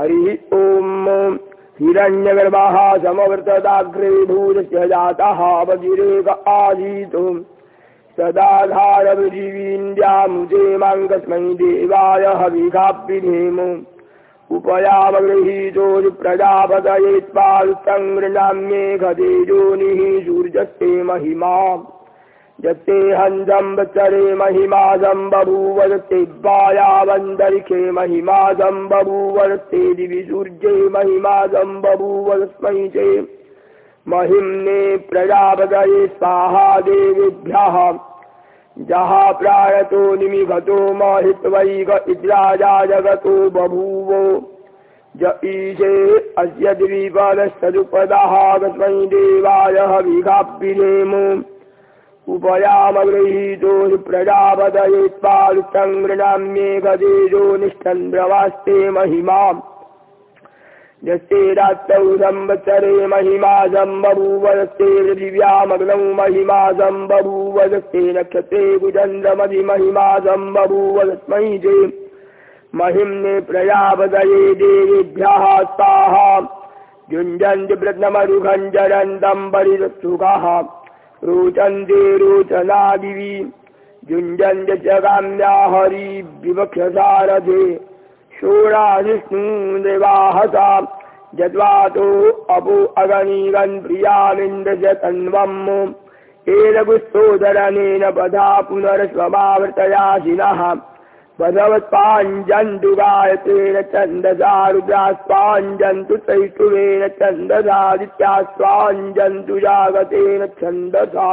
हरिः ॐ हिरण्यगर्भाः समवर्तदाग्रे भूतस्य जातः वजिरेक आजीतु। सदाधारपृथिवीन्द्यामुजे माङ्गस्मै देवाय हविघाभिधेम उपयामगृहीतोरि प्रजापतये त्वारुतङ्गृणाम्येघतेजोनिः सूर्यस्ते महिमा यत्ते हञ्जम्बचरे महिमा जम्बभूवदत्ते वायावन्तरिक्षे महिमा जम्बभूवदत्ते दिवि सूर्ये महिमा जम्बभूवदस्मै चे। महिम्ने प्रजापतये स्वाहा देवेभ्यः। जः प्राणतो निमिघतो महित्वैक इद्राजा जगतो बभूव। ज ईशे अस्य द्विपदस्तदुपदः तस्मै देवाय हविघाभिधेम उपयामगृहीतो प्रजापतये त्वारुतङ्गृणाम्येकदेजो निष्ठन्द्रवास्ते महिमा यस्ते रात्रौ संवत्सरे महिमा सम्बभूवदस्ते पृथिव्यामग्नौ महिमा सम्बभूवदस्ते नक्षत्रे कुचन्द्रमधिमहिमा सम्बभूवदस्मै चे महिम्ने प्रजापतये देवेभ्यः स्वाहा। युञ्जन्ति प्रथमरुखञ्जरन्तम् परिसुखः रोचन्ते रोचनादिवि काम्या हरि विवक्षसारथे। षोडाधिष्णुदेवाहसा। जद्वातो अपो अगणीगन् प्रियामिन्द्रस्य तन्वम् एलगुस्तोदरनेन पदा पुनरस्वमावर्तयासिनः वधवत्पाञ्जन्तु गायत्रेण छन्दसा रुद्रास्पाञ्जन्तु चैष्टुवेन छन्दसादित्यास्पाञ्जन्तु जागतेन छन्दसा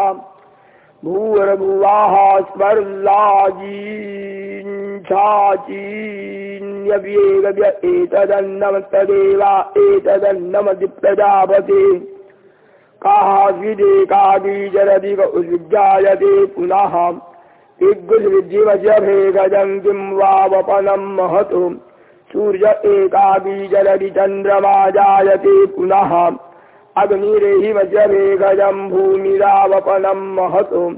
भूर्भुवाः स्वर्लाजीञ्छाचीन्यव्येगव्य एतदन्नमस्तदेवा एतदन्नमति प्रजापते काविदेकाबीजरधिक उद्विज्ञायते पुनः दिग्गुसृज्जिवशभेगजम् किं वा वपनम् महतु सूर्य एकाबीजरधिचन्द्रमा जायते पुनः। अग्निरेहिवशभेगजम् भूमिरावपनम् महतु।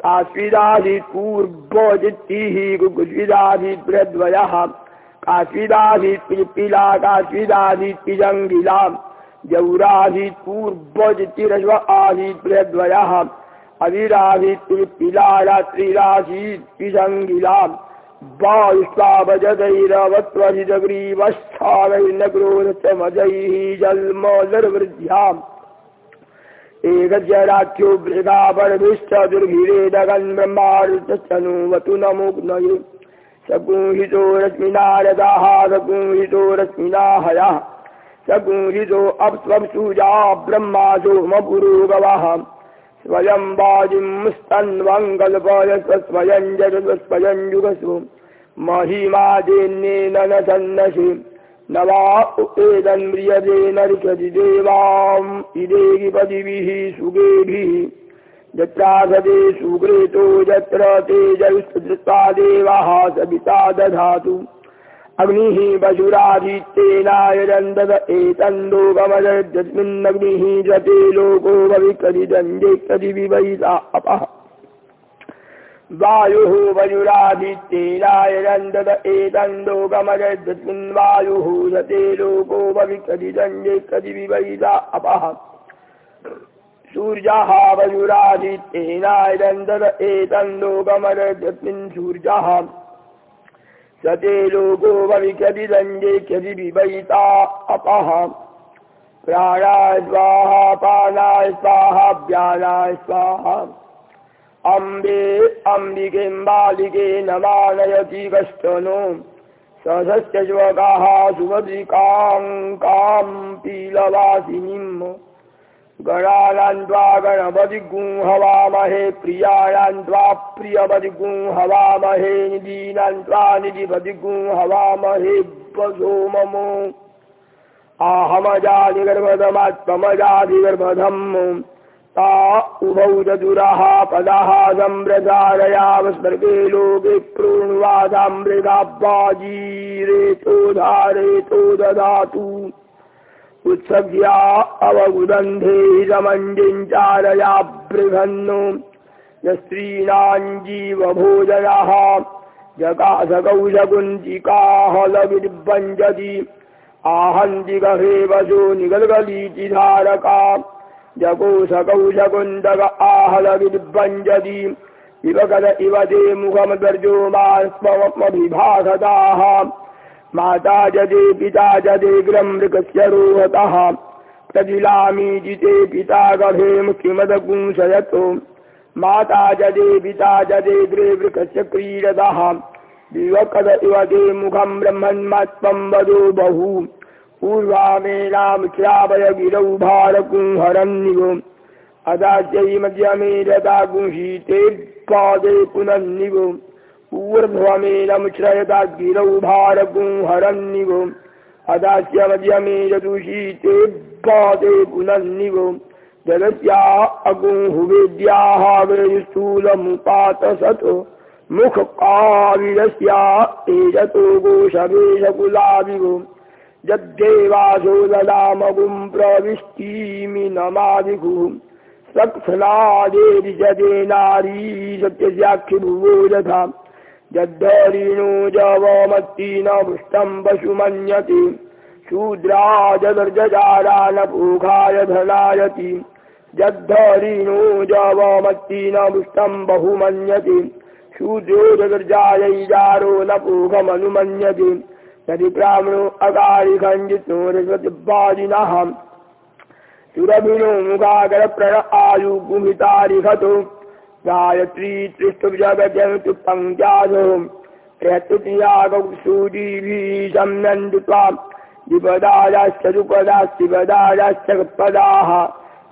काश्विदाधिपूर्वजित्तिः गुग्विदाधिप्रद्वयः काश्विदाधित्पिला काश्विदाधित्पिजङ्गिला जौराधिपूर्वजित्तिरश्व आधिप्रद्वयः अविराधित्पिला रात्रिराशीत्पिजङ्गिला वायुष्वावजदैरवत्वजितग्रीवस्थावैर्नक्रोधश्च जल्मोदर्वृद्ध्याम् एकजराख्यो मृगापरभिश्च दुर्भिरेदगन् ब्रह्मार्तश्चनुवतु नमुग्नये सगुंहितो रश्मिनारदाः सगुंहितो रश्मिनाहयः सगुंहितो अप्स्वसुजा ब्रह्मा सोमपुरोगवः स्वयं वाजिंस्तन्वङ्कल्पयस्व स्वयं जगस्वयं युगसु महिमादेन्येन न सन्नसि। न वा एदन्म्रियते नर्षति देवाम्। इदेहि पदिभिः सुगेभिः। यत्रासते सुकृतो यत्र तेजयुस्तृत्वा देवाः सविता दधातु अग्निः पशुराधित्येनायरन्दत एतन्दोगमदस्मिन्नग्निः जते लोको भविकदिदञ्जेकदिविवैता अपः। वायुः वयुरादित्येनायरन्दत एतन्दोगमदस्मिन् वायुः जते लोको भविकदिदञ्जेकदिविवैता अपः। सूर्यः वयुरादित्येनायरन्दत एतन्दोगमदस्मिन् सूर्यः स ते लोको भविष्यदिदञ्जेक्यदि विवैता अपः। प्राणाय स्वाहा पानाय स्वाहा व्यानाय स्वाहा। अम्बे अम्बिकें बालिके न मानयति कश्चनो सधस्य श्वकाः सुमधिकाङ्कां पीलवासिनीम् गणानां त्वा गणपतिगुं हवामहे प्रियाणां त्वा प्रियपतिगुं हवामहे निधीनां त्वा निधिपतिगुं हवामहे उभौ चतुरः पदः सम्प्रसारयावस्वर्गे लोके प्रोण्वादामृगाब्बाजीरेतो धारेतो ददातु उत्सव्या अवगुदन्धे समञ्जिञ्चारया बृहन्नु। यस्त्रीणाम् जीवभोजनः। जकासकौशकुञ्चिकाः लविर्भञ्जति आहन्ति गहे वशो निगलगलीतिधारका जगोषकौशकुन्दक आहलविद्वञ्जति विवगद इव ते मुखमगर्जो मास्ममभिभासताः माता जते पिता जते गृहमृगस्य रोहतः प्रजिलामीजिते पिता गभे मुखिमदपुंसयतो। माता जते पिता जते गृहे वृकस्य क्रीडतः। ते मुखं ब्रह्मन्मत्वं वदो बहु। पूर्वामेनामुख्यापय गिरौ भारकुंहरन्निवो अदाच्यै मध्यमेरता गुंशीते पादे पुनन्निवो ऊर्ध्वमेनमुश्रयता गिरौ भारकुंहरन्निवो अदास्य मध्यमेरदुषीते पादे पुनन्निवो जगत्या अगुंहुवेद्याः वेस्थूलमुपातसतो मुखकाविरस्या एजतो गोषवेशकुलाविवो यद्देवासो ददामगुं प्रविष्टिमि नमादिगुः। सत्फलादेरिजते नारी सत्यस्याक्षिभुवो यथा यद्धरीणो जवमत्ति न पुष्टं पशु मन्यते धनायति यद्धरीणो जवमत्ति न पुष्टं बहु मन्यते शूद्रो जदर्जायैजारो न पूखमनुमन्यते यदि ब्राह्मणो अकारिखञ्जितो रजतिवादिनः सुरभिनो मुखागरप्रण आयुगुमितारिहतो गायत्री त्रिष्टुजगजन्तु पङ्क्त्याधो त्रयस्तुतियागौसूदीभिः सम्नन्दित्वा द्विपदायाश्च दुपदाश्च पदायाश्च पदाः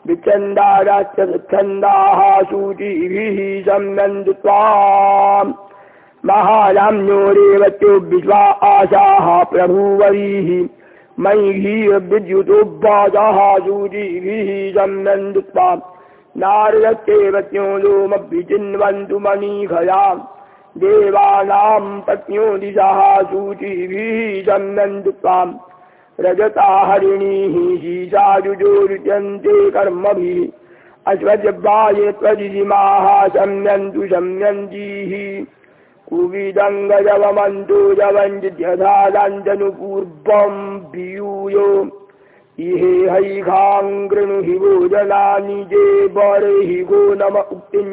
विच्छन्दायाश्च विच्छन्दाः सूचिभिः सम्नन्दित्वा महायाम्यो रेवत्यो विश्वा आशाः प्रभुवरीः मयि विद्युतोद्वाजाः सूचिभिः सम्नन्दित्वा नारदस्येवत्यो लोमभिचिन्वन्तु मनीखया देवानां पत्न्यो दिशः सूचिभिः सम्नन्दित्वा रजता हरिणीः शीशाजुजोरुच्यन्ते कर्मभिः। अश्वजबाये त्वजिमाः शम्यन्तु शम्यन्तीः। कुविदङ्गजवमन्तु जवञ्जित्यधादाञ्जनुपूर्वं पीयूयो इहे हैघाङ्गृणु हि भोजनानि जे बर्हि गो नम उक्तिं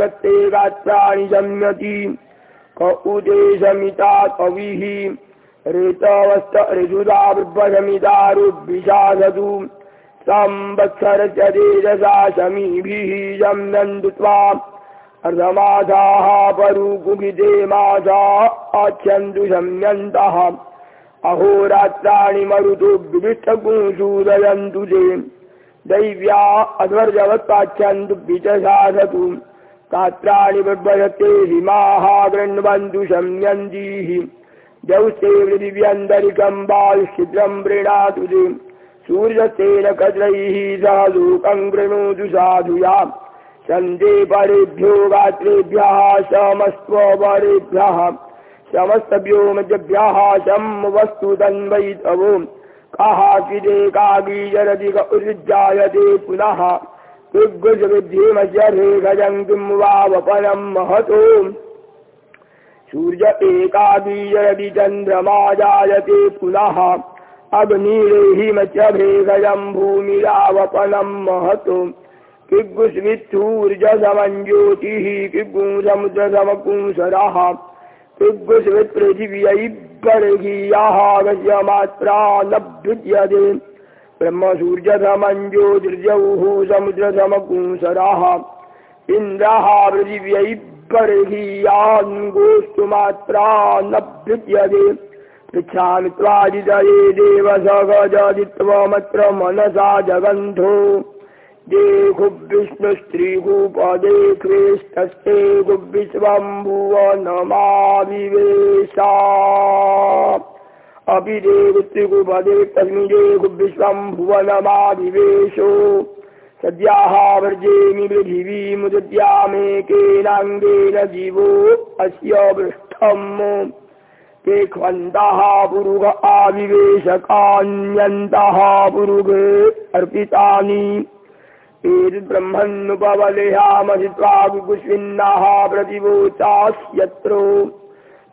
कत्ते गात्राणि शम्यति क उदेशमिता कविः। ऋतवस्त ऋजुदा बिभ्रमिदारुभिषासतु संवत्सरस्य तेजसा शमीभिः शम्नन्दित्वा अर्धमासाः परुकुगिते मासा आच्छन्तु शम्यन्तः। अहोरात्राणि मरुतो विविष्टपुंसूदयन्तु ते। दैव्या अध्वर्जवत्पाच्छन्तु विचशासतु गात्राणि बिभ्रयते हिमाः गृह्णवन्तु शम्यन्तीः। जौस्ते पृथिव्यन्तरिकं वायुश्चित्रं प्रीणातु ते। सूर्यसेन कद्रैः सह लोकं गृणोतु साधुया सन्ते परेभ्यो गात्रेभ्यः शमस्त्वपरेभ्यः समस्तव्योमजभ्यः शं वस्तु तन्वैतवो कः किदे कागीजरधिक उज्जायते पुनः? ऋग्गुजविध्येमजरेखजं किं वा वपनं महतो? सूर्य एकाबीजरदि चन्द्रमा जायते पुनः? अग्निरेहिमचभेगजं भूमिरावपनं महतो किग्गुस्वित्थूर्जसमञ्ज्योतिः किग्गुंसमुद्रसमपुंसरः किग्गुस्वित्पृथिव्यैर्बर्हीयाः गजमात्रा नभ्युज्यते ब्रह्मसूर्यसमञ्ज्योतिर्जौः समुद्रसमपुंसरः इन्द्रः पृथिव्यैर्बर्हीयान्गोष्ठुमात्रा नभ्युज्यते पृच्छामि त्वादिदये देव सगजदित्वमत्र मनसा जगन्धो देहुविष्णुस्त्रीभूपदेख्वेस्तस्ते गुविश्वं भुवनमाविवेशा अपि देवत्रिगुपदे तस्मि देहुविश्वं भुवनमाविवेशो सद्याः वर्जेमि पृथिवीमुद्यामेकेनाङ्गेन जीवो अस्य पृष्ठम् ते ख्वन्तः पुरुग आविवेशकान्यन्तः पुरुगे अर्पितानि एतद्ब्रह्मन्नुपवलेहामहित्वा विकुष्विन्नाः प्रतिवोचास्यत्रो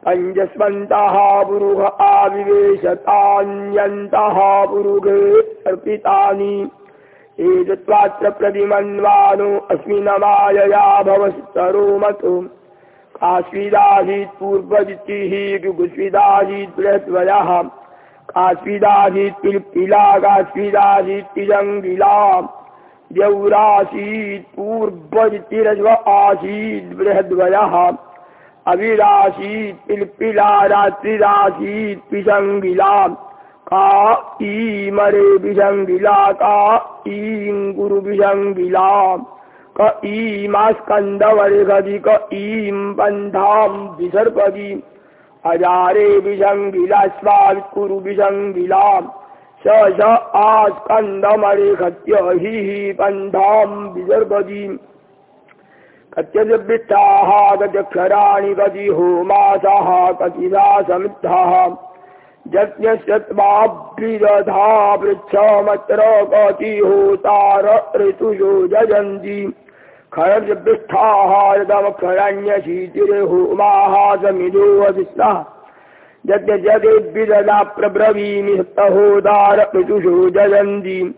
अञ्जस्वन्तः पुरुष आविवेशतान्यन्तः पुरुषे अर्पितानि। एतत्त्वात्र प्रतिमन्वानो अस्मिन्नमायया भवस्तरोमतो काश्मीदासीत् पूर्वजितिः गुगुस्विदासीत् बृहद्वयः। पिल्पिला काश्मीदासीत् तिजङ्गिला دیورا آسید پور بجتی رجوہ آسید برہد ویہا ابھی راسید پلپلا راتی راسید پسنگلا کا ای مرے کا گرو کا کا ایم بندھام اجارے سوال کرو स आस्कन्दमरेखत्य हि पन्थां विसर्पदि कत्यजपृष्ठाः कत्यक्षराणि कति होमासः कतिदा समिद्धः। यज्ञशत्वाभ्रिदधा पृच्छमत्र कति होतार ऋतुषो जयन्ति खरजपृष्ठाः यदमक्षरण्यशीतिर्होमाः समिदो वसिष्ठः यज्ञजगेद्विददा प्रब्रवीमि सप्तहोदार ऋतुषो जयन्ति।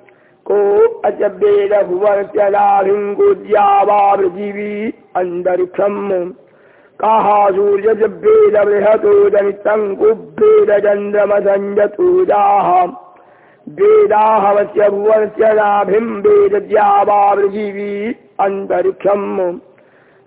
को अचवेदभुवनस्य लाभिं कुर्या वा पृथिवी अन्तरिक्षम् काः सूर्यजभेदबृहतो जनितङ्कुभेदचन्द्रमसञ्जतूजाः वेदाहवस्य भुवनस्य नाभिं वेदद्या वा पृथिवी अन्तरिक्षम्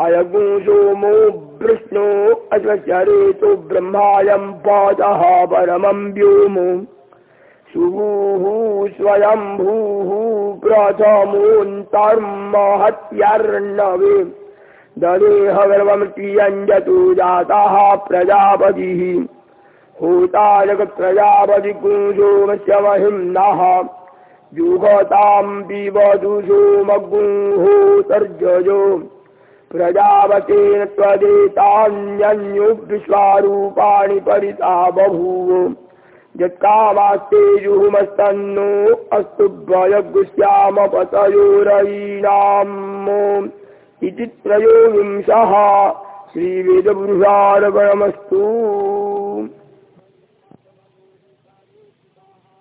अयगुं सोमो विष्णु रेतो ब्रह्मायं वाचः परमं व्योमो। सुभूः स्वयम्भूः प्रथमोऽन्तर्महत्यर्णवे। ददेहगर्वमृत्यञ्जतु जाताः प्रजापतिः। होताजगत्प्रजापतिगुंसोमस्य महिम्नः। जुहताम् पिबतु सोमगुंहोतर्जयो प्रजापतेन त्वदेतान्यन्यो विश्वारूपाणि परिता बभूव यत्कामास्तेजुहुमस्तन्नो अस्तु भयगुश्यामपतयोरयीणाम् इति त्रयोविंशः। श्रीवेदपुरुषार्पणमस्तु